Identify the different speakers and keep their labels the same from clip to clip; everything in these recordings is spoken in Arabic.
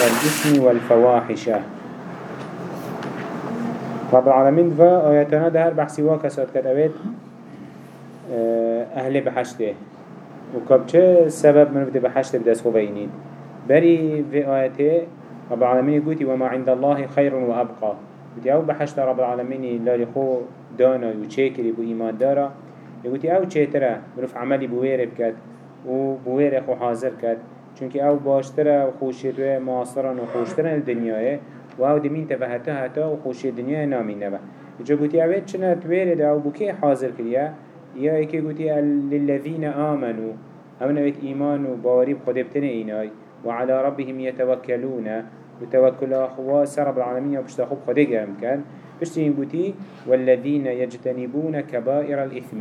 Speaker 1: الإثم والفواحش. رب العالمين فا آياتنا ده هر بحثي واكسات كتبت آه، أهل بحشته وكب چه سبب من بده بحشت بدست خوبينين بري في آياته رب العالمين يقولي وما عند الله خير وأبقى يقولي أو بحشت رب العالمين لالي خو دانا وشيكري بو إيمان دارا. يقولي أو چه مروف عملي بوير بكت و بوير خو حاضر كت چونك أو باشتره و خوشیت و معاصران و خوشترن الدنیاه و أو دمین تفهته هتا و خوشی دنیا نامین نبا جا گوتی اوید چنه تویره أو بوکی حاضر کریا یا ایکی گوتی للذین آمنوا همون اوید ایمان و باوری بخود ابتنه اینای وعلى ربهم يتوكلون وتوكل أخوة سرب العالمين وبشت أخوب خده قرم كان بشت ينبوتي والذين يجتنبون كبائر الإثم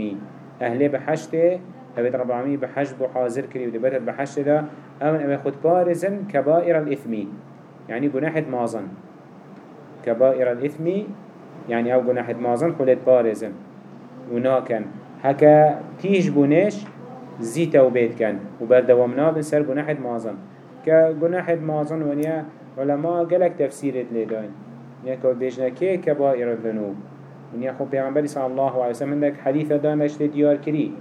Speaker 1: أهل بحشته أبيت رب العالمين بحجب وحاضر كري ودبت بحشت ده أمن أبي خد بارزن كبائر الإثم. يعني جناحة مازن. كبائر الإثم يعني أو جناحة مازن خلت بارزن. وناكن. هكا تيج بونش زيت أو بيت كان. وبردوامنا بنسر جناحة مازن. كجناحة مازن ونيا علماء قالك تفسير لدين يعني بيجنا كي كبائر الذنوب. ونيا خو بيغمبري صلى الله عليه وسلم عندك حديث دانش ديار كري.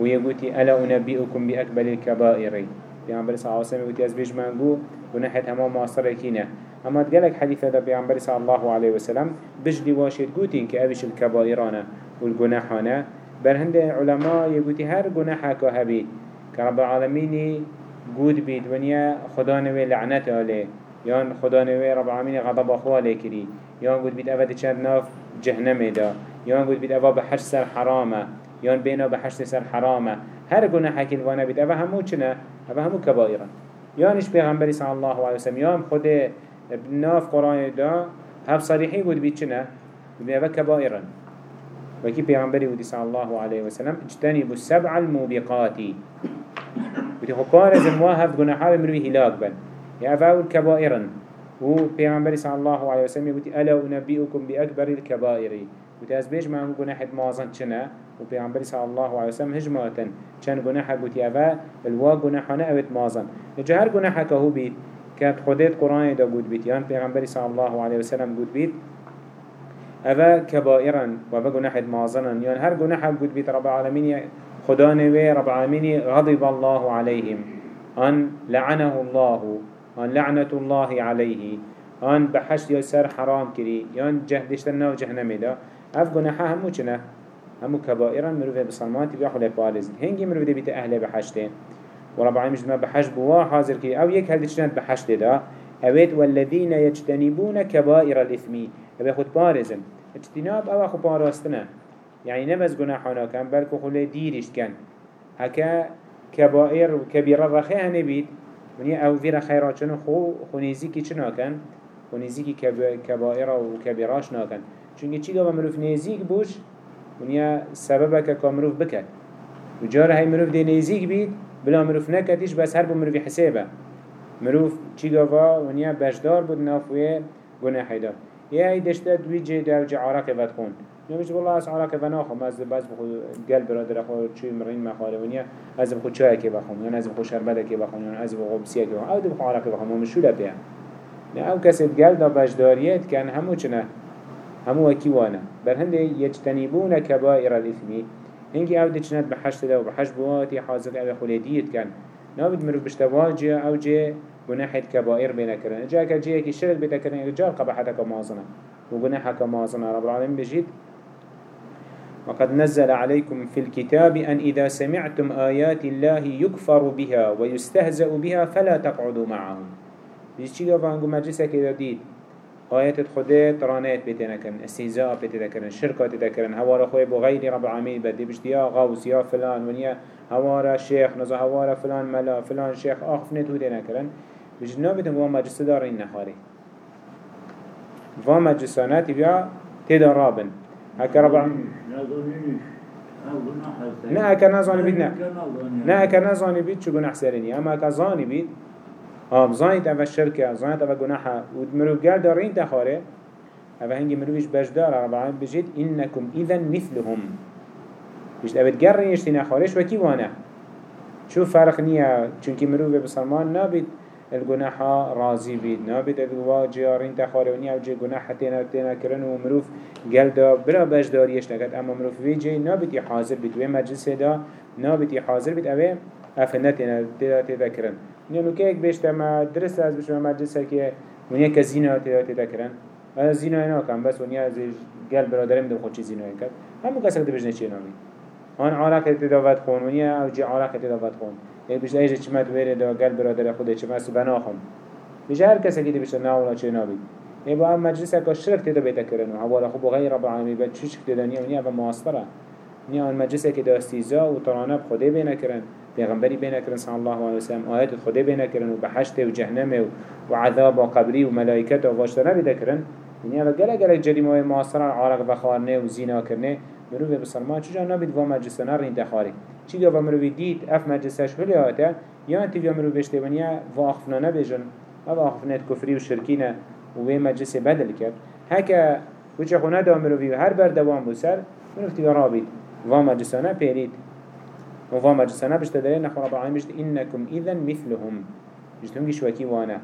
Speaker 1: ويقولي ألا أنبئكم بأكبر الكبائر. بيعنبر صلى الله عليه وسلم يقولي أزبيج منقو ونحت هما معصر كينا أما تقالك حديث هذا بيعنبر صلى الله عليه وسلم بجدي واشد قوتين كأبش الكبائرانا والقناحانا برهند علماء يقولي هر قناحا كهبي. كرب العالمين قود بيت ونيا خدا نوي لعنته عليه. يان خدا نوي رب العالمين غضب أخوه لكري يان قود بيت أفد چند جهنم دا يان قود بيت أفا بحش سر حرامة. يان بينا بحشت سر حرامه. هر گناه حكي الوانا بيت أفا همو چنا أفا همو كبائرا يانش بيغنبري صلى الله عليه وسلم يان خود بناف قرآن دا هف صريحي قد بيت چنا بيت أفا كبائرا وكي بيغنبري ودي صلى الله عليه وسلم اجتنبوا السبع الموبقات ودي خبار زموا هف گناحا بمروي هلاك بل يا أفا الكبائرا و بيغنبري صلى الله عليه وسلم يقول ألا أنبئكم بأكبر الكبائر وتاز بيج ما گناحت مازن چنا و پیغمبر صلی الله علیه وسلم هجماتن چند گناح گوتی اوه الوا گناحانه اوت مازن. نجا هر گناح که هو بید که خودت قرآن دا گود بید. یان پیغمبر صلی الله علیه وسلم گود بید. اوه کبائرا و اوه گناحت مازنن. یان هر گناح گود بید رب العالمین. خدا نوی رب العالمین غضب الله عليهم آن لعنه الله. آن لعنة الله عليه آن بحشت يسر حرام كري يان جهدشتنا وجهنم دا اف گناحه همو چنه همو كبائرا مروفه بصلمان تبقى حول بارز هنگي مروفه بيت أهل بحشتين ورب العالمين جدما بحشت بوا حاضر كي أو يك هل تشنات بحشت دا. أويت والذين يجتنبون كبائر الإثم. أبي خد بارزن. اجتناب أو أخو باراستنا يعني نبز گناحانا كان بلكو خلي ديرشت كان هكا كبائر وكبيرة رخيها نبيت ونيا أو فيرا خيرات شنو خو خونيزيكي شنو كان خونيزيكي كبائر وكبيراش ناكن چونكي چيگا بمروف نيزيك بوش ونیا سببك كامروف بكت وجاره هاي مروف دي نيزيك بيت بلا مروف نكتش بس هربو مروفي حسابه مروف چي غافا ونیا بشدار بود نافوه گناحي دا يا هاي دشتا دوي جي دا وجي عراق فتخون نمش والله از عراق فناخم از بس بخو قل برادر اخو چوي مرين مخاله ونیا از بخو چای که بخون یا از بخو شربت که بخون یا از بخو بسیه که بخون أو دو بخو عراق بخون ومشو لبيا أو كسد قل دا بشداريت كان همو چنه همو وكي وأنا بل هنده يجتنبون كبائر الإثم هنگي أو دي بحشت ده وبحش بواتي حاضر أو خليديت كان نابد مروف بشتواجه أو جي گناحت كبائر بينا كرن جاء كجيه كي شرك بيتا كرن رجال قبحتك مازنا وگناحك مازنا رب العالمين بجيت وقد نزل عليكم في الكتاب أن إذا سمعتم آيات الله يكفر بها ويستهزأ بها فلا تقعدوا معهم. بيجي چي قفا مجلسة كده ديد آيات خده ترانات بيتنا كرن استهزاء بيتنا كرن شركات تكرن هوارا خوي بغير رب العالمين بدي بشتيا غوث يا فلان ونيا هوارا شيخ نزا هوارا فلان ملا فلان شيخ آخفنت ودينا كرن بجنا بيتن وما مجلس دارين نخاري وما مجلسانات بيا تدا رابن هكا رب العالمين نه اکر نزانی بید نه. نه اکر نزانی بید چو گناه سرینی اما اکر بید آم زانید اوه شرکه زانید اوه گناحه و مروف گل دارین تخاره. اوه هنگی مروفش بجدار رب العالمین بجید إنكم إذن مثلهم. بجد اوه گر رینشتی نخارش وکی وانه؟ شو فرق نیه. چونکی مروف بسلمان نابید الجناح راضي بيد نابد الوا جيارين تخاري ونيا وجي جناح تينا تينا كرن ومروف جلدا بلا باش داريش نكت اما مروف ويجي نابد حاضر بيد ومجلس دا نابد حاضر بيد اوه افنتنا تينا تينا كرن نیا نوکه یک بیشتر ما درست از بیشتر مجلس که ونیا که آتی هاتی دکرن من زینه اینا کم بس ونیا از گل برادرم دو خود چی این کرد. همون کسی که بجنه چی نامی. آن عرق تداوت خون ونیا او جی عرق خون. یک بیشتر ایجا چی مد ویره دا گل برادر خود چی مست بنا خون. بیشه هر کسی که بیشتر ناولا چی نامی. ای با هم مجلس که شرک تدا بیتا کرن. خب و حوالا خوب غیر رب العالمی بد چوشک تدا نیا و معاصره نیا آن مجلس که داستیزا و ترانب خوده بینا کرن. پیغمبری بینا کرن صلی الله علیه وسلم آیات خوده بینا کرن و بحشت و جهنم و عذاب و قبری و ملائکت و واشتنا بیدا کرن. نیا و گله گله جریمه های معاصره عرق بخارنه و زینا کرنه مروی بسرمان چجا نبید و مجلسنا رین تخاری چی گفت مروی دید؟ اف مجلسش هلی آتا یا انتی بیا مروی بشته ونیا و آخفنا نبیجن. و آخفنات کفری و شرکینه و وی مجلس بدل کرد. هکا وچه خونه دا مروی هر بر دوام بسر مروی تیگا رابید. و مجلسنا پیرید. و و مجلسنا بشته داره نخو رب العالمین بشته اینکم ایذن مثلهم. بشته همگی شوکی وأنا.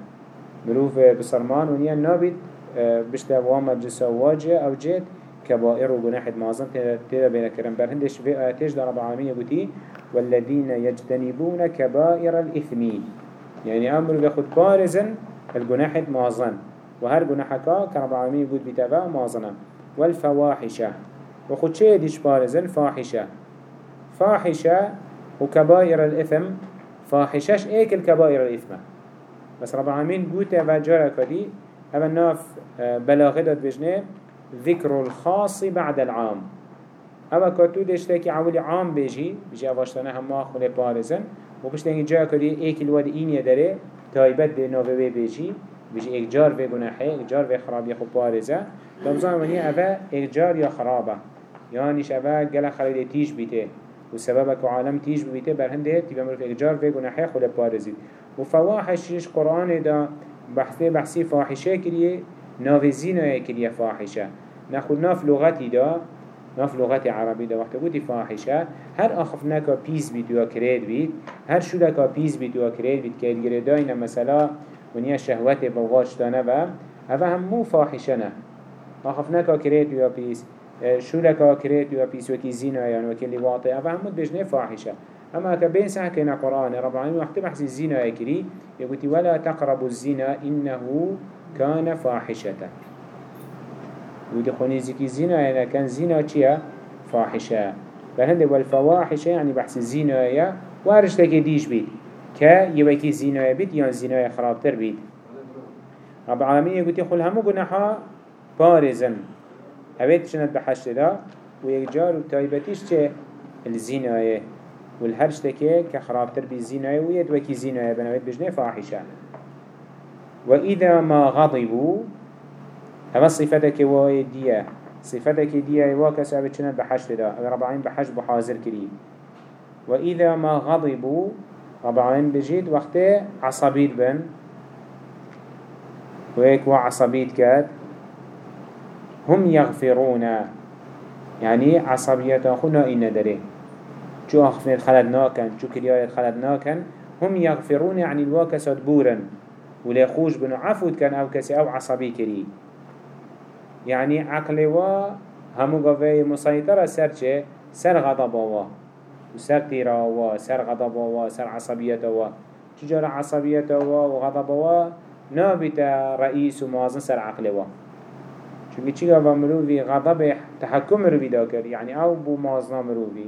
Speaker 1: مروی بسرمان ونیا نابید بشته و مجلسا واجه أو جید كبائر وجناح معظم تيرا بين كرم. برهندش في آتش در رب العالمين يقولي والذين يجتنبون كبائر الإثم. يعني أمر بياخد بارزا الجناح معظم وهر جناحك كرب العالمين يقول بتبع معظنا والفواحشة. وخد شيء ديش بارزا فاحشة. فاحشة وكبائر الإثم. فاحشش إيك الكبائر الإثم بس رب العالمين قوته وجارك دي هذا الناف آه، بلاغدت بجنة. ذكر الخاص بعد العام. اما كتو دشتاكي عولي عام بيجي. بيجي اواشتانا هم ماخمل بارزن. وبشتاكي جا كري إيك الواد اين يدره تايبت دي نوفي بيجي. بيجي إيك جار في گناحي إيك جار في خراب يخو بارزة. لمزان مني اوه إيك جار يا خرابة. يانيش اوه گل و سبب که عالم تیج بویته بر هنده تی بمرک اجار به گناحی خود پارزید. و فواحشش قرآن دا بحثه بحثی فاحشه کریه ناوزینه کریه فاحشه. نخود ناف لغتی دا ناف لغت عربی دا وقتی بودی فاحشه. هر آخف نکا پیز بید و کرید بید هر شودکا پیز بید و بيت بید که گره مثلا ونیا شهوت بواج دانه و اوه مو فاحشه نه. آخف نکا کرید و پیز. شولكا كريد و بيز وكي زينة يعني وكي لواطي هذا هم بجنه فاحشة أما كبين ساكن قرآن رب العالمين وقت بحث الزنا يكري يقول ولا تقربوا الزنا إنه كان فاحشة. ودي زكي زنا يعني كان زنا چيا فاحشة فهند والفواحشة يعني بحث الزنا يا وارش تكي ديش بيت كا يبكي زنا بيت يعني زنا خرابتر بيت رب العالمين يقول يقول همو جناحا بارزن هبيت شنت بحشت دا ويجار وتايبتيش چه الزنا والهرش تكي كخرابتر بالزنا ويد وكي زنا بنويت بجنه فاحشة وإذا ما غضبوا هما صفتك واي ديا صفتك ديا واكس أبي چنت بحشت دا أبي رب العالمين بحشت بحاضر كري وإذا ما غضبوا رب العالمين بجيد وقت عصبيت بن وهيك وعصبيت كات هم يغفرون. يعني عصبيات أخونا إن داره شو أخفنت خلدناكن شو كريايت خلدناكن هم يغفرون يعني الواكسات بورا ولا خوش بنو عفوت كان أو كسي أو عصبي كري يعني عقل وا همو قوي مسيطرة سر چه؟ سر غضب وا وسر تيرا وا سر غضب وا سر عصبية وا چجار عصبية وا وغضب وا نابت رئيس وموازن سر عقل وا چونكي چيگا و مروفي غضب تحكم مروفي دا كر يعني آو بو موازنا مروفي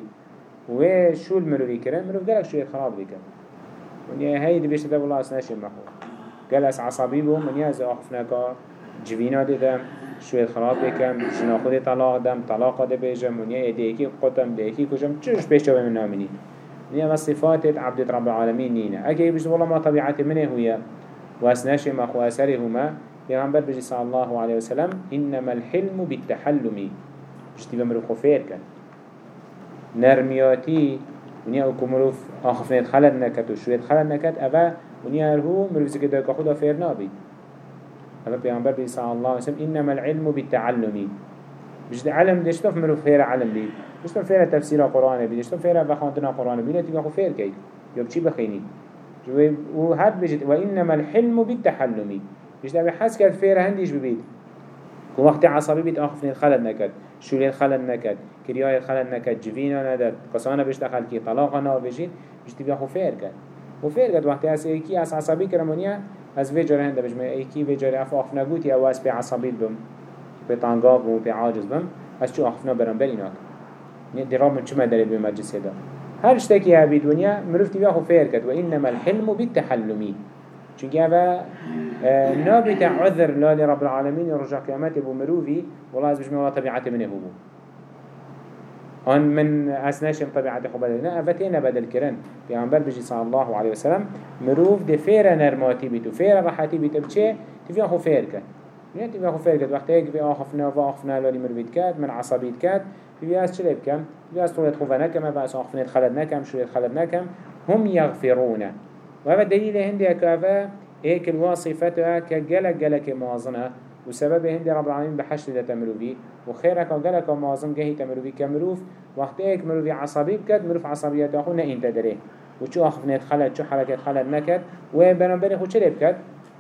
Speaker 1: و شو المروفي كرن مروف قالك شو خراب بكر ونيا هاي دي بيشتا والله اسناشي محو قال اس عصبي بو من يازا اخفناكا جوینا دیدم. شوید خراب بکم شنا خود طلاق دم. طلاق ده بیجم ونیا قطم دیکی کجم چوش پیش من نامنی نیا ما صفات عبد رب العالمين نينا اگه بيجي والله ما طبيعت منه هي واسناش ما خو اثره هما پیغمبر بيجي صلى الله عليه وسلم انما الحلم بالتحلم. بجتي بمرو خفير كان نرمياتي ونیا أو کمروف آخفنید خلد نکد و شوید خلد نکد اوه ونیا هو مروف زکر دای که خدا فیر نابید هذا بيعنبر بي صلى الله عليه وسلم إنما العلم بالتعلم. بجد علم ديش تف مرو فير علم بي ديش تف فير تفسير قرآن بي ديش تف فير بخاندنا قرآن بي نتيجة خو فير كي يوب چي بخيني وهاد بجد وإنما الحلم بالتحلم. بجد أبي حس كد فير هنديش ببيت وقت عصبي بيت آخفني الخلد نكد شولي الخلد نكد كرياي الخلد نكد جفينا ندد قصانا بيشتغل كي طلاقنا بجد بجد بياخو فير كد وفير كد وقت أس إيكي أس عصبي كرمانيا از في جاره هنده بجمع إيكي في جاره أف آخفنا قوتي أو أس بي عصبي بم. بي طانقاق بم بي عاجز بم. أس شو آخفنا برنبري ناك دي راب من شما دليل بمجلس هذا هر اشتكي هابي دنيا مروفتي بياخو فير كد وإنما الحلم بالتحلمي چونکه اوه نابت عذر لا لرب العالمين رجع قيامته بو مروفي والله بجمع الله طبيعته منه بو هن من أسناشم طبيعته خو بدل. نه أفتينا بدل كرن. پیغمبر بجي صلى الله عليه وسلم مروف ده فيرا نرماتي بيتو. فيرا راحتي بيتو بچه؟ تفيا خو فير كد يعني تفيا خو فير كد وقت هيك في آخفنا و آخفنا لالي مروفيت كد من عصبيت كد تفيا از چلي بكم تفيا از طولت خوفا نكم بس آخفنا خلد نكم شوية خلد نكم. هم يغفرون. وهذا دليل هندي هيك الواصفة كجلك جلك موازنة وسبب هندي رب العالمين بحشر ده تمروفي وخيرك وجلك موازن جهي تمروفي كمروف وقت هيك مروفي عصبي بكت مروف عصبيات أخو نه إنت دري. وشو أخفنت خلت شو حركة خلت نكت وبنبري خو شرب كت؟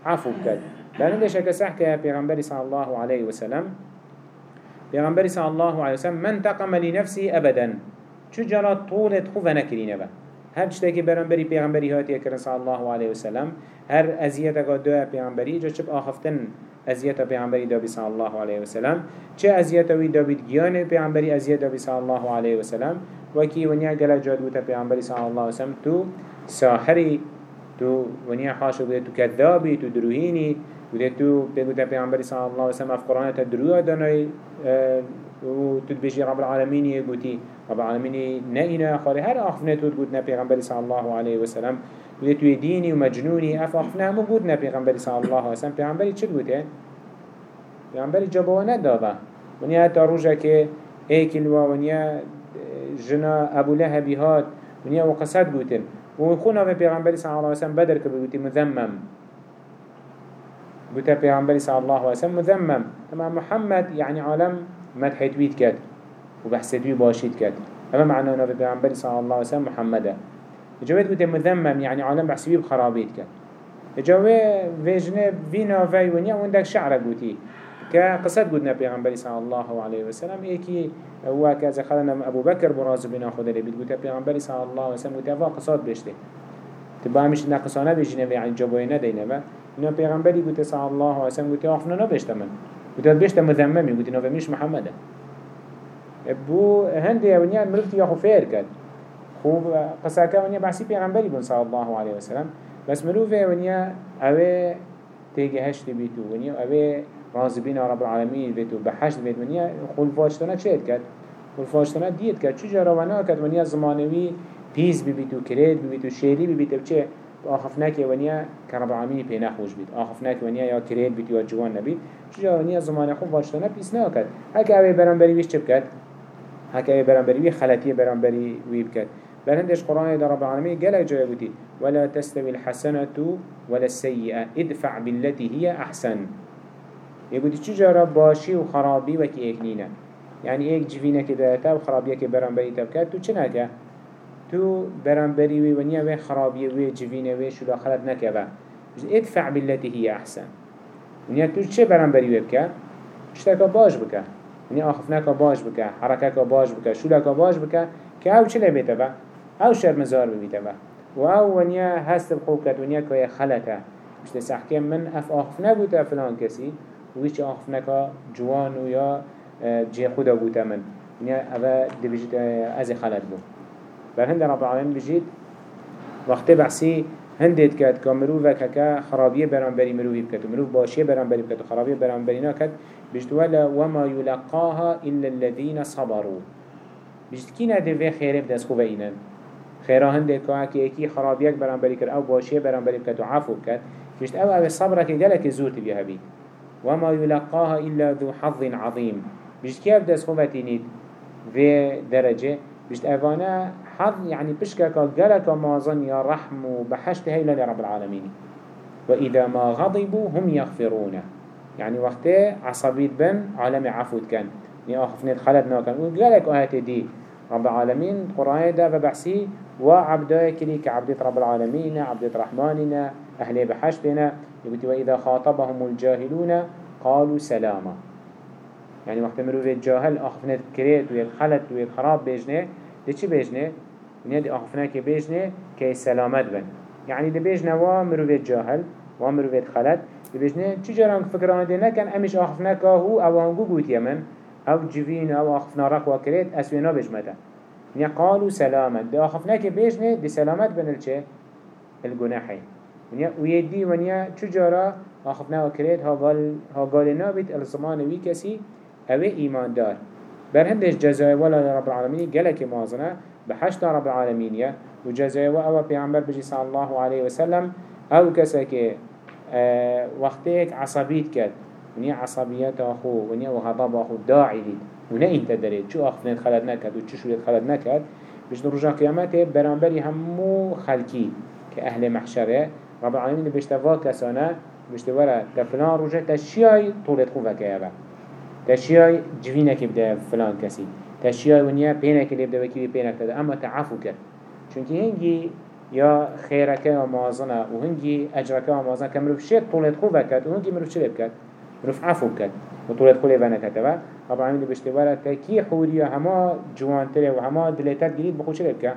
Speaker 1: عفو بكت لأن شك سحك پیغمبر صلى الله عليه وسلم. پیغمبر صلى الله عليه وسلم من تقم لنفسه أبدا. شو جرى طولة خوفا نكرين بقى هر چتاکی برانبری پیغمبری هاتی کرن صلی الله علیه وسلم هر ازیت اگه دو پیغمبری جا چپ آخفتن ازیت پیغمبری دابی صلی الله علیه وسلم چه ازیت وی دابید؟ گیان پیغمبری ازیت دابی صلی الله علیه وسلم وکی ونیا گل جاد بوتا پیغمبری صلی الله علیه وسلم تو ساحری تو ونیا حاشو بوده تو کذابی تو دروهینی بوده. تو بوده پیغمبری صلی الله علیه وسلم اف قرآن تا دروه دانای و تدبیجی رب العالمین یه گوتی. رب العالمين نئنا خاري هر أخفنا تود قد نبيغنبري صلى الله عليه وسلم ويتوي ديني ومجنوني أف أخفنا همو قد نبيغنبري صلى الله عليه وسلم بيغنبري چد قد بيغنبري جبوانا دادا ونيا تا روجا كي ايكلوا ونيا جنا أبو لهبي هات. ونيا وقصد قوتن وخونا في بيغنبري صلى الله عليه وسلم بدر كبه مذمم. قوتا بيغنبري صلى الله عليه وسلم مذمم. تمام محمد يعني عالم مدحت ويد كده وبحسدوي باشيد كات. أما معنى في پیغمبر صلى الله عليه وسلم محمد. جوات قلت مذمم يعني عالم بحسبيه بخرابيت كات. جوه ويجنه فينا في ونيا وندك شعر قوتي. كقصد قلنا پیغمبر صلى الله عليه وسلم إيكي هو كذا خلنا أبو بكر براز بنا خود اللي قلت پیغمبر صلى الله عليه وسلم قلت افا قصاد بشته تبا مش نقصانه بيجنه يعني جبوه ندينه با إنه پیغمبری قلت صلى الله عليه وسلم قلت آخنا نبشته من قلت بشته مذممي قلت نو مش محمده بو هندي ونيا مرفت يا خفير كد خو قصة كونيا بحسي پیغمبري بن صلى الله عليه وسلم. بس مروف ونيا اوه تيجي هشت بيتو ونيا اوه راضبين رب العالمين بيتو بحشت بيت ونيا خول فاشتنا کرد کرد؟ خول فاشتنا ديت کرد چو جراوانا كد ونيا زمانوي پیز بیتو کرد بیتو شیری بیتو چه؟ آخف نکی ونیا که رب العالمین پی نخوش بید. آخف نکی ونیا یا کرد بید یا جوان نبید. چجا ونیا زمان خوب باشتانه پیس نکد اگه اوی برام بری بیش چه کد هكا برانبري وي خلاتي برانبري وي بكت بل هندش قرآن در رب العالمين قال جاي بوتي ولا تستوي الحسنة ولا السيئة ادفع بالتي هي أحسن. يقول تجارة باشي وخرابي وكي ايكنينا يعني ايك جفينة كده تا وخرابية كي برانبري تبكت تو چنكا تو برانبري وي ونيا وي خرابية وي جفينة وي شو خلت نكبا ادفع بالتي هي أحسن. ونيا تو چه برانبري وي بكت اشتاكا باش بكت يعني آخفناك باش بك حركك باش بك شولك باش بك كأو چله بيته با أو شر مزار ببيته با وأو ونيا هست الخوكت ونيا كوي خلته مش تسحكي من أف آخفنا بوتا فلان كسي ويش آخفناك جوان ويا جي خدا بوتا من. ونيا أفا دي بجيت أزي خلت بو بل هند رب العالمين بجيت وقت بحسي هندت كات كامروفا كا خرابية برانبري مروفي بكت ومروف باشية برانبري بكت وخرابية برانبري ناكت بجد ولا وما يلقاها إلا الذين صبروا. بجد كينا دي خير بدس خوبا إنن خيرا هندت كا كي اكي خرابيك برانبري كر أو باشية برانبري بكت وعفو بكت بجد أو أو صبرك جلك زوت بيها بي. وما يلقاها إلا ذو حظ عظيم. بجد كيف بدس خوبا تينيد في درجة. بجد أفانا حظ يعني بشكك جلك مازن يا رحم وبحشت هيلا لرب العالمين. وإذا ما غضبوا هم يغفرون. يعني وقت عصبيت بن عالم عفوت كان. يعني آخفنيت خلدنا كان. وقالك آهات دي. رب العالمين قرآن دا فبحسي وعبداء كلي كعبدة رب العالمين عبدة رحماننا أهل بحشتنا يقول وإذا خاطبهم الجاهلون قالوا سلاما. يعني وقت مروف الجاهل أخفنت كريت ويتخلت ويتخراب بيجنه دي چي بيجنه؟ ونيا دي أخفنا كي بيجنه كي سلامت بن. يعني دي بيجنه ومروف الجاهل ومروف الخلت دي بيجنه چي جران فكران دي نكن أمش أخفنا كاهو أو هنگو قوت يمن أو جيفين أو أخفنا رقوا كريت أسوينا بجمتا ونيا قالوا سلاما. دي أخفنا كي بيجنه دي سلامت بن الچه الجناحين ونیا ویدی ونیا چجورا آخفنا وكريت ها قال نابت الزمان وی کسی اوه ایمان دار بر هندش جزای ولا رب العالمين قالك مازنا بحشت رب العالمين يا وجزای و أو پیغمبر صلى الله عليه وسلم أو كسك آه وقتك عصبيت كد ونیا عصبيات اخو ونیا وغضب اخو داعي لید ونه انت درید شو اخفنت خلد نكد و چو شوید خلد نكد بجن رجا قيامته برانبري همو خلقي كأهل محشره رب العالمين بيشتوا كسانه بيشتوا تفلان رجع تشياي طولت خوفك يا تشياي جوينك بدا فلان كسي تشياي ونيا بينك اللي بدا وكيلي بينك تدا اما تعفو كر چونك هنجي يا خيرك ومازنا وهنجي أجرك ومازنا كمروف شيء طولت خوفك وهنجي مروف شيء بكت مروف عفو بكت وطولت خولي فانا كتبا رب العالمين بيشتوا تكي حوريا هما جوان تري وهما دلتات جديد بخو شيء بكت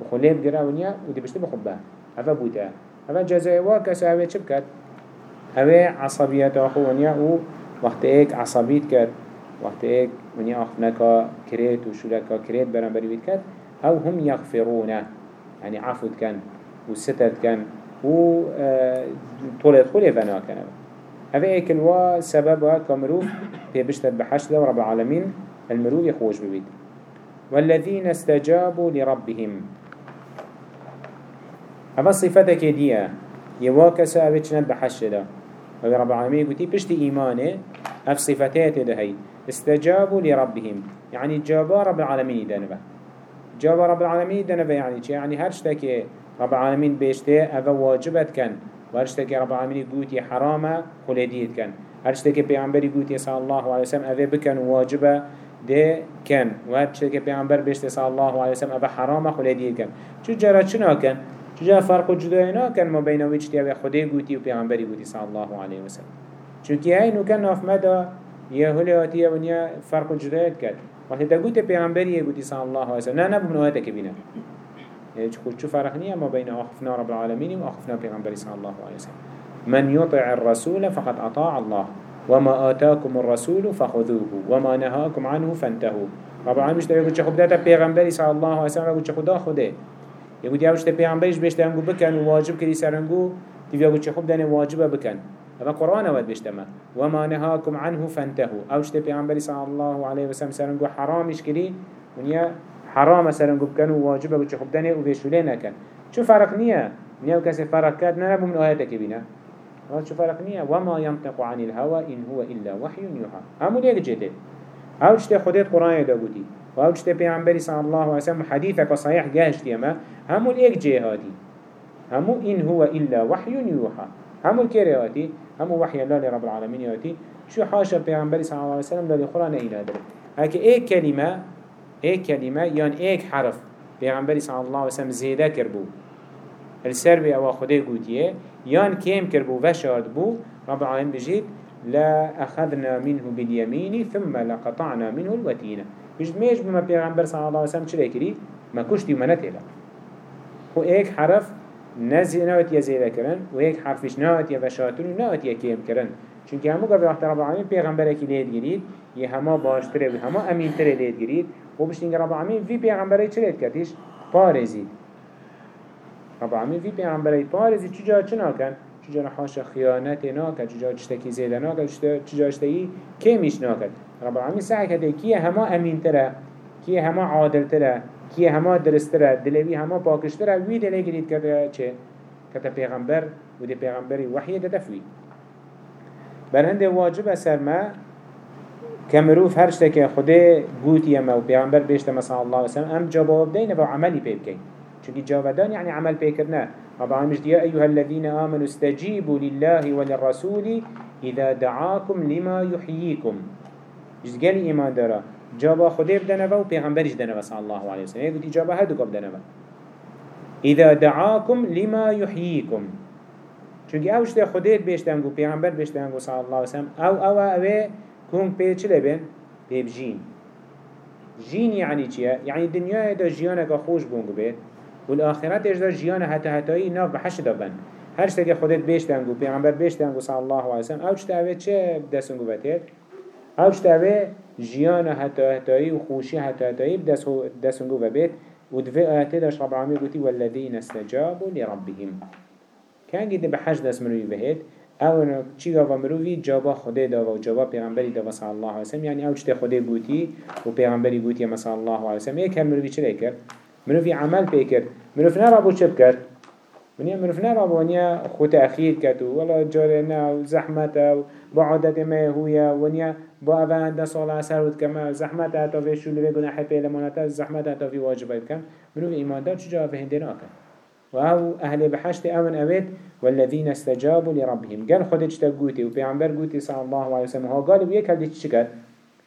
Speaker 1: بخو ليب جرا ونيا ودي بيشتوا بخبها هذا بوتا هذا جزاء واكس هذا شو بكت هذا عصبيات أخو ونيا و وقت ايك عصبيت كت وقت ايك ونيا أخناك كريت وشولك كريت برانبري بيت كت أو هم يغفرون يعني عفوت كان وستت كان و طولت خولي فنا كان هذا ايك الوا سبب كمروف في بشتت بحشت رب العالمين المروف يخوش ببيت والذين استجابوا لربهم. هذا صفتك ديا يواكس أبي چند بحشت ده رب العالمين قلتي بشتي إيمانه أف صفتات ده هي استجابوا لربهم. يعني جابا رب العالمين دنبا جابا رب العالمين دنبا يعني چه يعني هرشتك رب العالمين بيشته أفا واجبت كان وهرشتك رب العالمين قوتي حرامة خلديت كان هرشتك بيعنبري قوتي صلى الله عليه وسلم أفا بكن واجبة ده كان وهرشتك بيعنبر بيشته صلى الله عليه وسلم أفا حرامة خلديت كان شو جرى شنو كان چجا فرق جداینا کن؟ ما بین ویچ تیابه خدای گوتی و پیغمبری گوتی صلی الله علیه و سلم چونکی اینو کن ناف مدا یه هلی آتیه ونیا فرق جدایت کرد وقتی تا گوتی پیغمبری گوتی صلی الله علیه و سلم نه نبو نوهتا که بینه. خود شو فرق نیه؟ ما بین آخفنا رب العالمین و آخفنا پیغمبری صلی الله علیه و سلم. من يطع الرسول فقد أطاع الله. وما آتاكم الرسول فخذوه. وما نهاكم عنه فانتهوا. رب العالمين مش تبي خب داتا پیغمبری صلی الله علیه و سلم بقول خدا خوده. يقول يا وشت بيعمبرش بيشت هنگو بكن وواجب كري سرنگو تبي أقول شخوب داني واجبة بكن هذا قرآن ود بيشتما وما نهاكم عنه فانتهوا. أو شت بيعمبري صلى الله عليه وسلم سرنگو حرامش كري ونيا حرام سرنگو بكن وواجبة قول شخوب داني وبيشولينا كن شو فرق نيا؟ نيا وكسي فرق كاد نربو من آياتك بينا. شو فرق نيا؟ وما ينطق عن الهوى إن هو إلا وحي يوحى. همو ليك جدد أو شت خدت قرآن دا قوتي وأو شت بيعمبري صلى الله عليه وسلم حديثك صحيح جاهش ديما همو الإيك جهادي همو إن هو إلا وحي يوحى. همو الكرياتي همو وحي الله لرب العالمين ياتي شو حاشا بيغمبري صلى الله عليه وسلم للي قرآن إلى ذلك هكا إيك كلمة إيك كلمة يعني إيك حرف بيغمبري صلى الله عليه وسلم زيدا كربو السر بي أوا خده قوتيه يان كيم كربو وشاد بو رب العالمين بجيت لا أخذنا منه باليمين ثم لقطعنا منه الوتين بجد ميش بما بيغمبر صلى الله عليه وسلم چلي كري ما كشتي ومنتلا و ایک حرف نزی نوت یا زیده کرن و ایک حرفش نوت یا وشاتون و نوت یا کیم کرن. چونکه همو قبل وقت رب العالمین پیغمبر کی لید گرید؟ یه همه باشتره و همه امین تره لید گرید. و بشتینگ رب العالمین وی پیغمبری چه لید کردیش؟ پارزید رب العالمین وی پیغمبری پارزید چجا چه ناکن؟ چجا حاشا خیانت ناکن چجا چتکی زیده ناکن چجا چتکی کمیش ناکن؟ رب العالمین سعی کده کیه همه امین تره کیه همه عادل کیه همه درستره دلوی همه پاکشتره وی دلی گرید که چه که پیغمبر و دی پیغمبری وحی ده تفوی برهند واجب اثر ما كمروف هرشتا که خدا گوتی اما و پیغمبر بیشتا مثلا الله وسلم ام جواب دینه و عملی پی بکن چونکه جوابدان يعني عمل کرنه ربعا مجد يا أيها الذين آمنوا استجيبوا لله وللرسول إذا دعاكم لما يحييكم. جد قال إيمان دارا جابا خده بدنوا و پیغمبرش دنوا صلی الله علیه وسلم یکو تی جابا هدو کب دنوا إذا دعاكم لما يحييكم چونکه اوش ده خودت بیشتن گو پیغمبر بیشتن گو صلی الله علیه وسلم أو أو اوه کون پیچ لبن بيبجين جين يعني چيه؟ يعني دنيا دا جيانك خوش بونگو بيت والآخرت اجدا جيانا حتى حتى ناف بحش دابن هر شتاك خودت بيش دنگو پیغمبر بيش دنگو صلى الله عليه وسلم أو چتا اوه چه بدسنگو بتید؟ أو چتا اوه جيانا حتى حتى وخوشي حتى حتى بدسنگو ببيت ودفع آياته داش رب العالمين قلتي والذين استجابوا لربهم. كان قد بحج دست مروي بهيت أو چی گاوا مروی؟ جابا خدا دا و جابا پیغمبری دا صلی الله علیه وسلم. یعنی أو چته خدا گوتی و پیغمبری گوتی مثلا الله علیه وسلم. یک هم مروی چه کرد؟ مروی عمل پیکر مروف نه رابو چه بکرد منیا مروف نه رابو ونیا خود اخیر کرد ولا جاره نه و زحمت و با عادت ما هویا. ونیا با اول ده سال اثر بود کما زحمت اتا في شو لبه گناه پیلمانتا زحمت اتا في واجبات کم مروف ایماندار چجا به هنده ناکن. وهو أهل بحشت أمن أبد والذين استجابوا لربهم. قال خدش تقوتي وبيعنبر قوتي صلى الله عليه وسلم هو قال ويك هل دي تشكت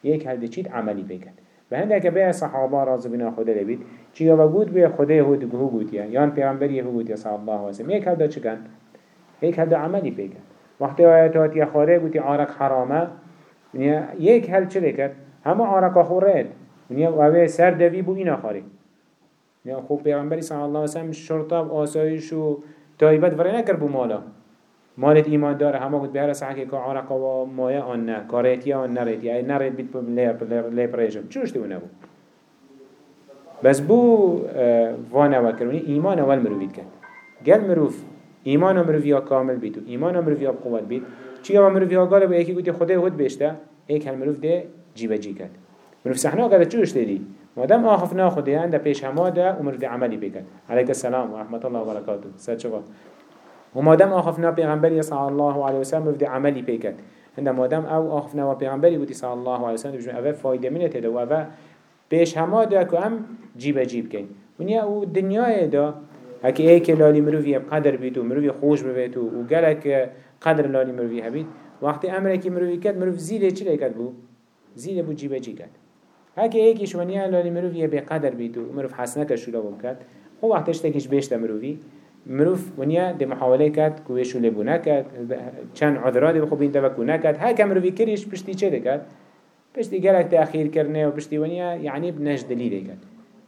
Speaker 1: يك هل دي عملي بيكت بهندك بيع صحابة راضي بنا خدا لبيت چی او گود به خدا یهود به گوتیا یان پیامبر یهود گوتیا صلی الله علیه و سلم یک هدا چکن یک هدا عملی بگن. وقتی آیاتاتی خوره گوتی عرق حرامه یک هل چه لکت؟ همه عرق خورد ونیا و سر دوی بو اینا خاره نه خوب پیامبری صلی الله علیه و سلم شرطه و آسایش و تایبت ورای نکر بو مالا مالت ایمان داره همه گفت به هر سحکی که عرق و مایه آن نه کاریتی آن نریتی ای نرید بیت ریجم چوشتی اونه بود بس بو وانه وکرونی ایمان اول مروفید کرد. گل مروف ایمان مروفیا کامل بیت و ایمان مروفیا قوت بیت. چی هم مروفیا گاله؟ با یکی گوتی خدا هود بیشته. ایک هل مروف ده جیبه جی کرد. مروف صحنه کرد چوش دیدی؟ مادام آخف ناخده عند پیش همه ده عمر عملی بکن علیک السلام و رحمت الله و برکاته. سد شما و مادام آخف نا پیغمبری صلی الله علیه وسلم مفد عملی بکن عند مادام أو آخف نا پیغمبری بودی صلی الله علیه وسلم بجمع اوه فایده منه تده و اوه پیش همه ده که هم جیب جیب کن ونیا أو دنیای ده هکی ایک لالی مروفی قدر بیتو مروفی خوش ببیتو و گلک قدر لالی مروفی هبید وقتی امره که مروفی کد مروف زیره چی کد بو؟ زیره بو جیب جی کد هكي ايكيش ونيا لالي مروف يبي قدر بيتو مروف حسنة كشولا بمكات هو وقتش تكيش بيشتا مروفي مروف ونيا دي محاولة كات كويشو لبونا كات چند عذرات بخو بين تبكونا كات هكا مروفي كريش بشتي چه دكات بشتي قالك تأخير كرنه وبشتي ونيا يعني بنش دليل كات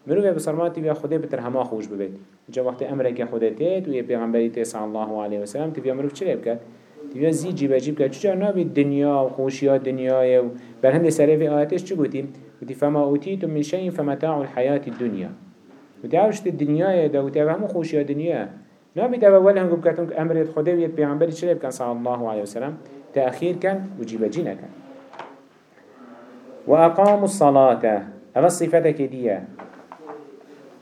Speaker 1: مروف بسرماتي بيا خده بتر هما خوش ببيت جا وقت امرك خده تيت ويا پیغمبری تي صلى الله عليه وسلم تبيا مروف چه بكات تبيا زي جيبا جيب كات چجا نابي الدنيا وخوشيات دنيا و برهند سره في آياتش چه گوتیم ودي فما أوتيتم من شيء فمتاع الحياة الدنيا ودي عوشت الدنيا دا ودي همو خوشي الدنيا نابي دا أول هم قب كاتون أمر خده ويد بيعنبري شريب كان صلى الله عليه وسلم تأخير كان وجيب جينا كان وأقاموا الصلاة. هذا صفتك دي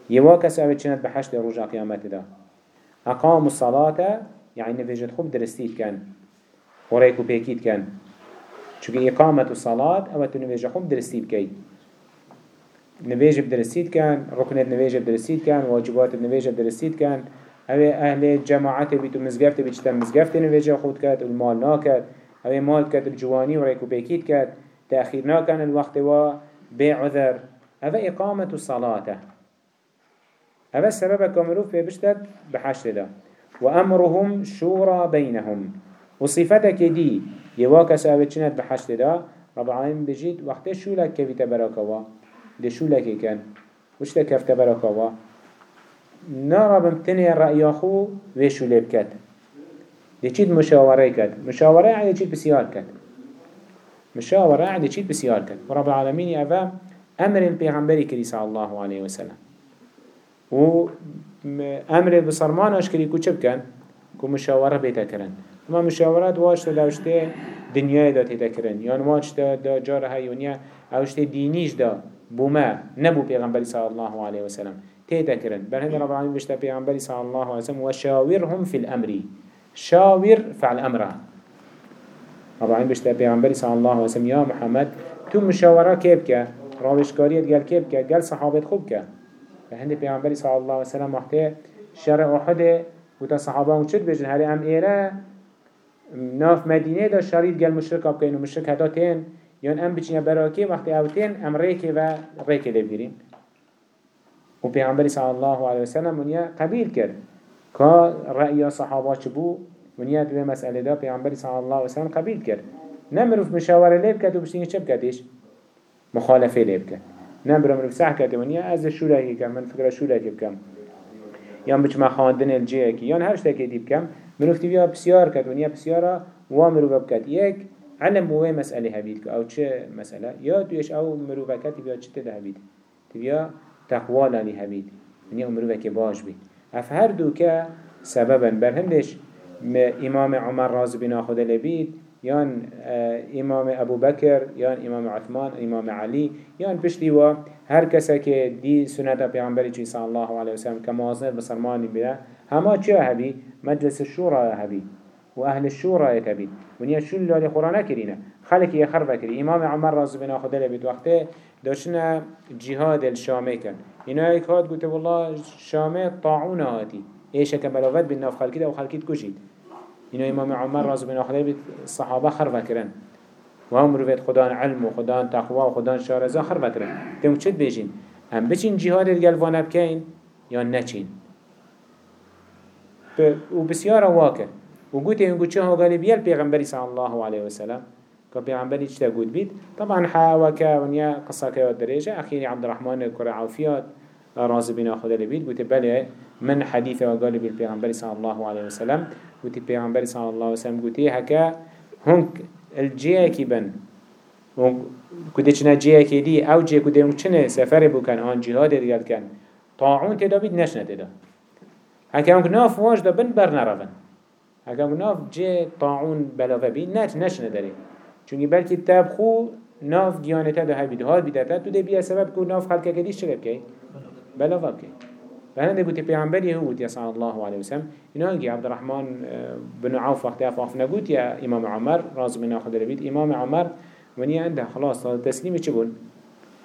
Speaker 1: يواكس أبد شنات بحشت رجع قيامات دا. أقاموا الصلاة يعني نفجد خوب درستيت كان. وريكو بيكيت كان. چونکه اقامت الصلاة تو نویجه خوب درستی بکی نویجه بدرستید کن رکنت نویجه بدرستید کن واجبات نویجه بدرستید کن أو أهل جماعت بیت و مزگفت بیت چتن مزگفت نویجه خود کرد المال ناکد أو مال کرد الجوانی و ریکو بیکید کرد تأخیر ناکن الوقت و بيع عذر أو اقامت الصلاة. أو السبب كمروف في بشتت بحشت ده. وأمرهم شورى بينهم. وصفتك دي يواك سابت چند بحشت دا رب العالمين بجيت وقت شو لك كفيت بركوا ده شو لك كان وش تكفت بركوا نرى بمتنه الرأي أخو ويشو لبكت ده چيد مشاوره كت مشاوره يعني چيد بسيار كت مشاوره يعني چيد بسيار كت ورب العالمين أفا أمر البيغمبري كري صلى الله عليه وسلم. و أمر بصرمان أشكري كو چب كان كو مشاوره بيتا كرن ما مشاورات واش دوشته دنیای دا تیدا کرن. یان واش دا, دا جار هایونیا اوشته دینیش دا بوما نبو پیغمبری صلی الله علیه وسلم. تیدا کرن. بل هند رب العالمین بشتا صلی الله علیه وسلم وشاورهم في الامر. شاور فعل امره العالمین بشتا پیغمبری صلی الله علیه وسلم یا محمد تو مشاوره کیب که؟ راوشکاریت گل کیب که؟ گل صحابت خوب که؟ هند پیغمبری صلی الله علیه وسلم وقتی شرع احد و تا صحابه اون چد بجن هلی ام ایره ناف مدینه دا شرید گل مشرک آب کین و مشرک هدا تین یان ام بچین براکی وقتی أو تین ام ریکی و ریکی لبگیرین و پیغمبری صلی الله علیه وسلم ونیا قبیل کرد. که رأی صحابه چبو ونیا دوی مسئله دا پیغمبری صلی الله علیه وسلم قبیل کرد. نمروف مشاوره لیب کرد و بشتینگه چه بکردیش؟ مخالفه لیب کرد. نمرو مروف صح کرد ونیا از شوره کم من فکر شوره بکم. یا بچما خواندن الجیه کی یا هر شتکی دی بکم مروف تیویا بسیار کرد ونیا بسیارا و مروف بکرد یک علم وی مسئله هبید که أو چه مسئله؟ یا دویش أو مروف کرد تیویا چه تده هبید تیویا تقوى لاني هبيد من يوم مروفك باش بيد اف هر دو که سببا برهندش إمام عمر راز بنا خود لبید یان آه، إمام أبو بکر یان إمام عثمان إمام علی یان پشتی و هر کسی که دی سنت پیغمبری چی صلی الله علیه وسلم که مازنت بسرمانی بیده همه چه هبی؟ مجلس الشورا هبی و أهل الشورا يتبين ونيا شو اللي قرآن كرينا خلق يخرب كري إمام عمر راز بنا خود لبید وقته داشنا جهاد الشامي كان هنا هيك هاد قلت والله شامي طاعون هاتي إيش كملوفات بالناف خلقيت أو خلقيت كشيت هنا امام عمر راز بن خليل الصحابة خرفا كرن وهم روفيت خدان علم وخدان تقوى وخدان شارزا خرفا كرن تم چد بيجين هم بچين جهاد القلبان بكين يا نچين و بسيارة واكر وقلت ينقو چه هو قال بيال پیغمبري صلى الله عليه وسلم که پیغمبری چه گود بید؟ طبعا حاوکه ونیا قصه که درجه اخیری عبدالرحمن کره عوفیات راز بنا خدا لبید گوته بله من حدیث و قال بی پیغمبری صلی الله علیه وسلم گوته پیغمبری صلی الله علیه وسلم گوته هکا هنگ الجیه کی بن کده چنه جیه کی دی أو جیه کده اون چنه سفر بکن آن جهاد دیگر کن طاعون تدا بید نشنه تدا هکا اون ناف واج دا بن بر نرون هکا اون ناف جه طاعون بلاوه بید نت نشنه داره چونی بلکی تاب خو ناف گیانتا ده هبید هاد بیدتا تو ده بیا سبب کو ناف خلق کدیش چه بکی؟ بلا بکی. فهنا قلت پیامبری هو قلت صلی الله علیه وسلم. اینا اگه عبدالرحمن آه، بن عوف وقتی افاف نقول یا إمام عمر راز من اخذ ربيت إمام عمر ونیا عنده؟ خلاص تسلیم چه بون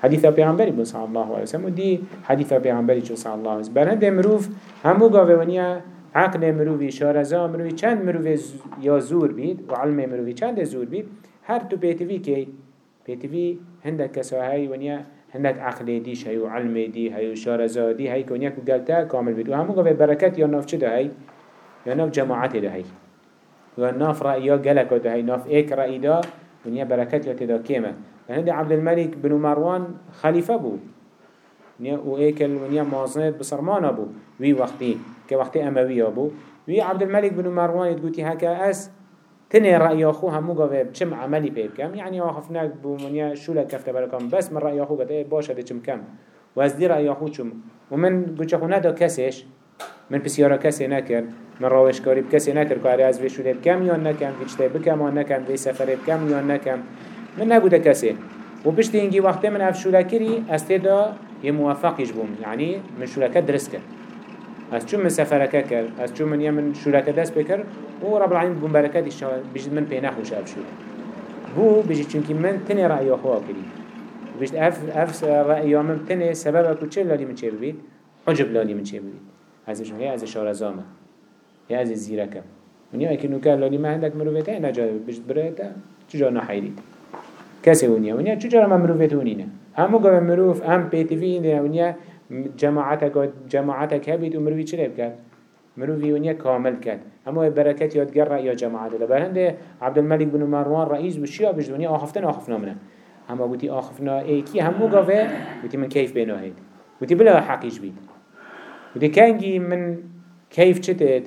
Speaker 1: حديث پیامبری بون صلی الله علیه وسلم. ودی حديث پیامبری چه صلی الله علیه وسلم. برهند مروف همو گاوه ونیا عقل مروفی شارزا مروفی چند مروفی یا زور بید و علم مروفی چند زور بید هر تو بيتوي كي بيتوي هندك كساهي ونيا هندك عقل ديش هاي وعلم دي هاي وشارزا دي هاي كونيا كقلتا كامل بيدو همو قبل بركات يا ناف چه هاي يا ناف جماعات ده هاي يا ناف رأيا قلق ده هاي ناف ايك رأي ده ونيا بركات يا كيما هندي عبد الملك بن مروان خليفة بو ونيا وإيكل ونيا مازنت بصرمان أبو وي وقتي كوقتي أموي أبو وي عبد الملك بن مروان تقولي هكا أس تنه رأي أخو همو قوي بچم عملي بيب كم؟ يعني آخفناك بومنيا شو لك كفت بركم بس من رأي أخو قد إيه باشه ده چم كم؟ وز دي رأي أخو چم ومن قوش أخو ندا كسيش من بسيارة كسي نكر من راوش كاري بكسي نكر كاري أز ده بكم؟ يون نكم كيشتي بكم؟ وان نكم في سفر بكم؟ يون نكم من نبو ده كسي. وبشتي إنجي وقت من افشو لكري استيدا يموفق يجبوم يعني من شو لك درس كر از چون من سفرکه کرد از چون من یمن شورکه دست بکر و رب العالمین بون برکت اشتغل بجد من پی نخوش اف شد. بو بجد چونکی من تنی رأی خواه کری بجد اف اف رأی من تنی سبب اکو چه لالی من چه ببید؟ حجب لالی من چه ببید؟ از شون هی از شارزامه. هی از زیرکه. من یا اکی نوکر لالی من هندک مروفته نجا بجد برایتا چجا نحیرید کسی ونیا ونیا چجا من مروفته ونینه همو گوه مروف هم پیتیوی اینده ونیا جماعتك جماعتك هبيت ومروي چلي بكت مروي ونيا كامل كت اما بركات ياد قرر يا جماعة لبرهند عبد الملك بن مروان رئيس بشيا بجد ونيا آخفتنا آخفنا منه اما قلتي آخفنا اي كي همو قافه قلتي من كيف بينه هيد قلتي بلا حقيش بيت قلتي كانجي من كيف چتت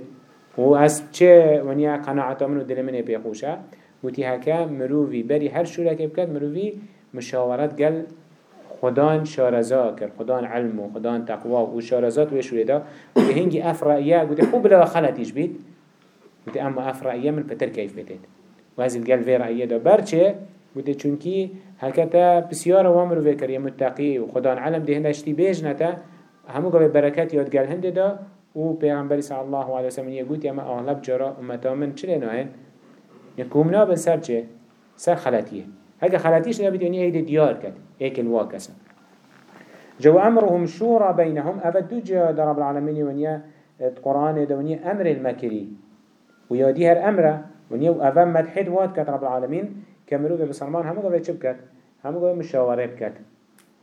Speaker 1: و از چه ونیا قناعت منو دل منه بيخوشه قلتي هكا مروي بري هر شو لك بكت مروي مشاورات قل خدان شارزا کرد. خدان علم و خدان تقوا و شارزات و شویدا و هنگی افرائیه گوته خوب بلا خلطیش بید. گوته اما افرائیه من پتر کیف بتید و از الگل وی رأیه دا. برچه؟ گوته چونکی هکتا بسیار وامر وکر متقی و خدان علم ده هندشتی بیج نتا. همو قبل برکت یاد گل هنده دا. و پیغمبری صلی الله علیه وسلم یه اما اغلب جرا امتا من چلی ناهن؟ یکومنا بن سر چه؟ سر خلطیه. هكا خلاتيش نبي يعني هيدا ديار كد هيك الواكسة جو أمرهم شورى بينهم. أبدو جا رب العالمين ونيا القرآن ونيا أمر المكري. ويا دي هر أمره ونيا وأفا مدحد واد كت رب العالمين. كمرو بسلمان همو قوي چب كت همو قوي مشاوره بكت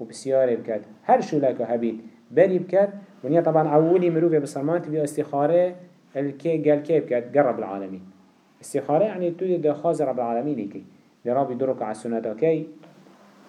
Speaker 1: وبسياره بكت هر شو لك هبيت بري بكات ونيا طبعا أولي مروفة بسرمان تبي استخارة الكي قال كي بكات قرب العالمين. استخارة يعني تودي ده خاز رب العالمين لكي لرابي درك على السنة كي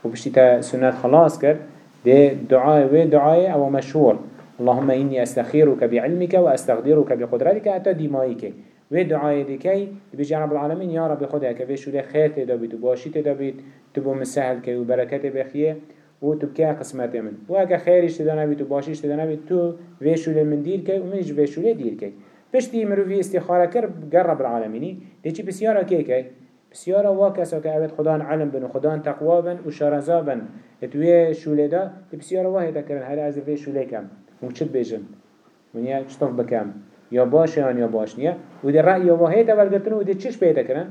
Speaker 1: وبشتي تا سنة خلاص كر ده دعاء و دعاء أو مشهور اللهم إني أستخيرك بعلمك وأستقدرك بقدرتك أتى دمائك. و دعاء دكي بيجي رب العالمين يا رب خدها كفي شو خير تدابيت وباشي تدابيت تبو مسهل كي وبركات بخيه و تو بكي قسمت من. و اگه خیرش تدا نبید و باشیش تدا نبید تو ویشوله من دیر که و منش ویشوله دیر که پشتی مروفی استخاره کر قرب العالمینی. دیچی بسیارا که که بسیارا واکسا که اوید خدان علم بن و خدان تقوا بن و شرزا بن. اتوی شولة دا بسیارا واحدة کرن هر از ویشوله کم و چت بیجن ونیا چطف بکم یا باشه یا باش نیه و ده رأی واحدة ولگتن و ده چش پیدا کرن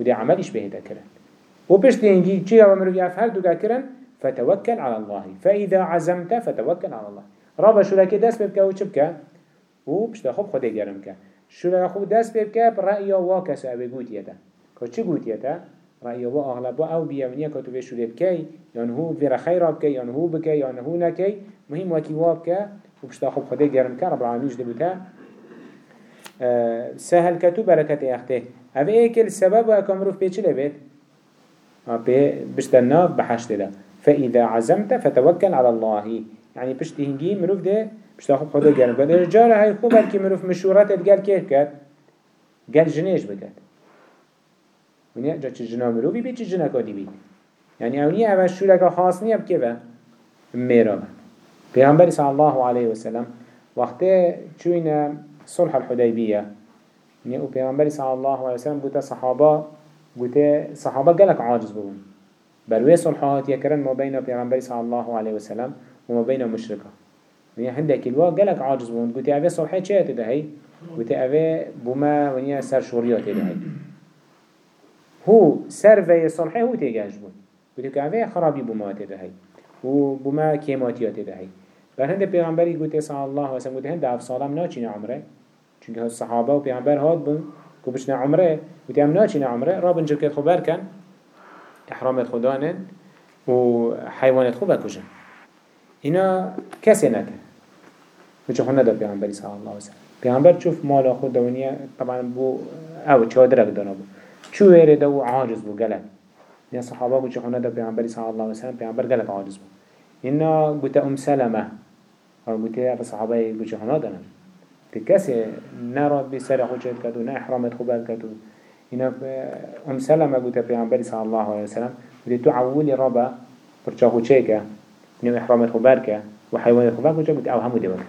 Speaker 1: و ده عملش پیدا کرن و پشتی انگی چی أو مروفی افهر دوگه کرن فتوكل على الله. فإذا عزمت فتوكل على الله. رابا شو لك دست ببكا و چبكا و بشتا خب خده گرم که شو لك خب دست ببكا برأي واكس أبي قوت يتا كو چه قوت يتا رأي وا أغلب أو بيونيا كتو بشو لبكي يعني هو فيرا خير بكي يعني هو بكي يعني هو نكي مهم وكي وابكا و بشتا خب خده گرم که؟ رب العالمين جدبتا سهل كتو بركة اخته اوه ايكل سبب و اكامروف بيچه لبيت بشتا ناف بحشت ده. فإذا عزمت فتوكل على الله. يعني بشتي هنجي مروف ده بشتاخد خدا جانب قد الرجال هاي خوب هالكي مروف مشورات قال كيف كات قال جنيش بكات ونيا جا چه جنا مروفي بي چه جنا كادي بي يعني اونيا اول شولك خاص نيا بكيفا ميرا پیغمبر صلى الله عليه وسلم وقت چوين صلح الحديبية يعني پیغمبر صلى الله عليه وسلم بوتا صحابة بوتا صحابة قالك عاجز بون بروي صلحات يكرن ما بين پیغمبر صلى الله عليه وسلم وما بين مشركة ونیا هندك الوا قالك عاجز بون قلت اوه صلحه چه تدهي قلت اوه بما ونیا سر شوريات تدهي هو سر في صلحه هو تيجاج بون قلت اوه خرابي بما تدهي و بما كيماتيات تدهي بل هند پیغمبری قلت صلى الله عليه وسلم قلت هند اف صالم ناچين عمره. چونك الصحابه و پیغمبر هاد بون. كبشنا عمره. قلت ام ناچين عمره. رابن جركت خبر كان احرامت خدانن و حيوانت خوب بکشن. اینا کسی نکن وچه خونه دا پیغمبری صلی الله علیه وسلم پیغمبر چوف مالا خود دونیا طبعا بو أو چادرک دانا بو چو ویره دو عاجز بو گلک یا صحابه وچه خونه دا پیغمبری صلی الله علیه وسلم پیغمبر گلک عاجز بو اینا بوتا ام سلمه. أو بوتا صحابه وچه خونه دانن که کسی نراد بی سر خود شد کدو نه احرامت خوب کدو هنا ام سلمة قلت پیغمبر صلى الله عليه وسلم قلت تو عولي ربا برچاخو چيكا نو احرامت خبركا وحيوانت خبركا قلت أو همو دوك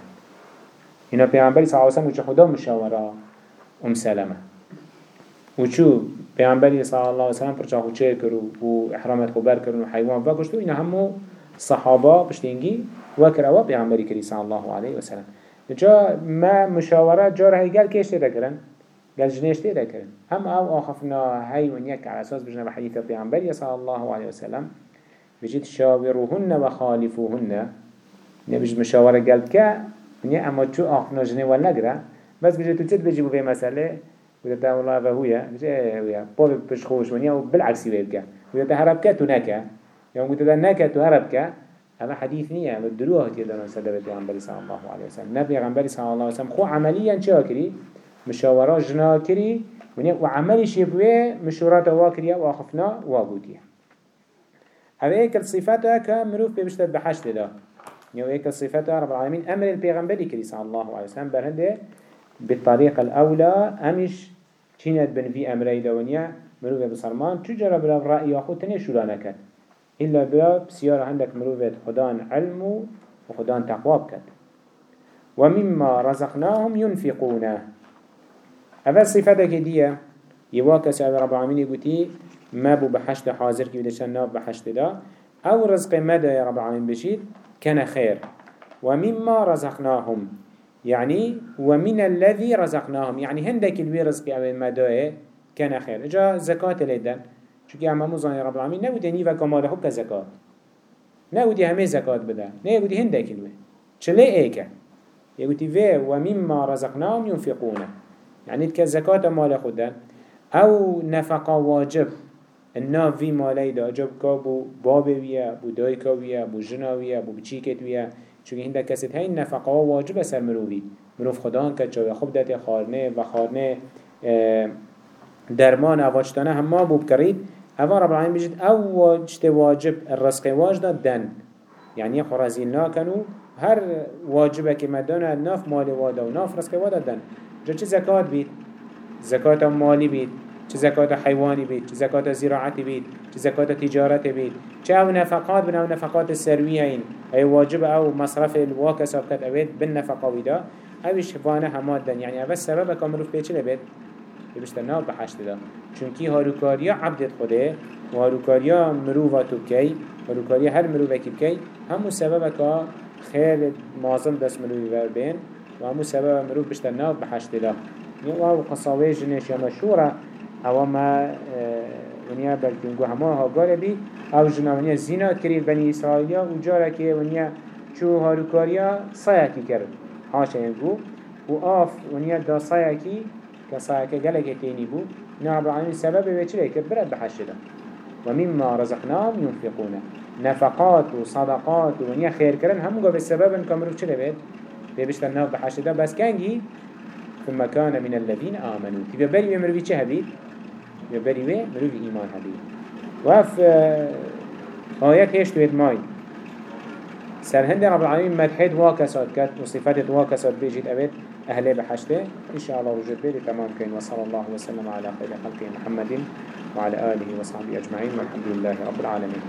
Speaker 1: هنا پیغمبر صلى الله عليه وسلم قلت خدا مشاورة ام سلمة. وشو پیغمبر صلى الله عليه وسلم برچاخو چيكا و احرامت خبركا و حيوان فاقشتو هنا همو صحابة بشتينجي وكر أو پیغمبر كري صلى الله عليه وسلم. جا ما مشاورة جار هاي قال كيش تذكرن قال جنيش تيدا كرن هم آو آخفنا هاي ونيك على أساس بجنا بحديث البيعنبري صلى الله عليه وسلم. بجد شاوروهن وخالفوهن نبج مشاورة قلت كا ونيا اما شو آخفنا جني والنقرة بس بجد تجد بجيبو في مسألة وده والله فهويا بجد ويا بابي بشخوش ونيا وبالعكس يبقى وده هرب كا تنكا يوم قلت ده نكا تهرب كا هذا حديث نية بدلوه تيدنا سدبت پیغمبر صلى الله عليه وسلم. نبي پیغمبر صلى الله عليه وسلم خو عمليا چه كري مشاورة جنا كري و عملي شبوه مشورات واكريا واخفنا واقوديا هذا ايك الصفات كمروف بيبشتت بحشت ده. نيو ايك الصفات رب العالمين أمر البيغمبري كري صلى الله عليه وسلم برهنده بالطريقة الأولى أمش تشينت بن في أمري دونيا مروفة بصرمان تجرى بلا رأي أخو تنيا شولا نكت؟ إلا بلا بسيارة عندك مروفة خدان علم وخدان تقوى بكت. ومما رزقناهم ينفقونه أول صفتك دي يواكس على رب العالمين يقولي ما بو بحشت حاضر كي بدش ناب بحشت دا. أو رزق مدى يا رب العالمين بشيد كان خير. ومما رزقناهم. يعني ومن الذي رزقناهم. يعني هندك الوي رزق أو مدى كان خير. جا زكاة لدن چونكي عما مزان يا رب العالمين. نودي نيفا كمال حب كزكاة نودي همي زكاة بدا. نودي هندك الوي. چلي ايكا يقولي في ومما رزقناهم ينفقونه يعني تك زكاة مال خودن أو نفقا واجب. الناف في مالي دا جب كابو بابي ويا بو دايكا ويا بو جنا ويا بو بچيكت ويا. چون هنده کسید هی نفقه واجب سر مروفی مروف خدا هن که چاوی خوب داتی خارنه و خارنه درمان اواجتانه همه بوب کرید. هوا رب العالمین بجید او واجت واجب الرزق واجد دن يعني خرازين ناكنو هر واجبه که مدانه ناف مال وادا و ناف رزق وادا دن جا چه زکات بید؟ زکات مالی بید؟ چه زکات حیوانی بید؟ چه زکات زراعتی بید؟ زکات تجارت بید چه أو نفقات بن أو نفقات السرویه این. ای واجب أو مصرف الواقع سابقت اوید بن نفقا ویدا اوش فانه هماد دن. يعني اوه سبب کامروف پیچه لبید. بشت ناو بحشت دا. چونکی هاروکاریا عبدت خوده. و هاروکاریا مروفا تو بکی هاروکاریا هر مروفا کی. بکی همو سبب که خیر مازم دست مروفی بر بین. و همو سبب مروف بشت ناو بحشت دا. و أو قصاوه جنش یا مشهوره. أو ما ونیا بلکنگو همه ها گاره بی. أو جنا ونیا زینا کرید بنی اسرائیلیا و جاره که ونیا چو هاروکاریا سایکی کرد. حاشا ینگو و آف ونیا دا سایکی كساك جلك تيني بو. نعم العالمين سبب بيشري كبرت بحشده ومما رزقناهم ينفقون نفقات وصدقات ونيا خير كرن هم قبل السبب كمرو چلي بيت بيبشت الناف بحشده بس كانجي ثم كان من الذين آمنوا. تبقى بري مروي چه هبيت يبقى بري مروي إيمان هبيت وف آيات هيش تويت ماي سر هند رب العالمين مدحيد واكسات كات وصفات واكسات بيجيت أبيت أهلي بحشته إن شاء الله وجود بيلي تمام كين وصلى الله وسلم على خير خلقه محمد وعلى آله وصحبه أجمعين والحمد لله رب العالمين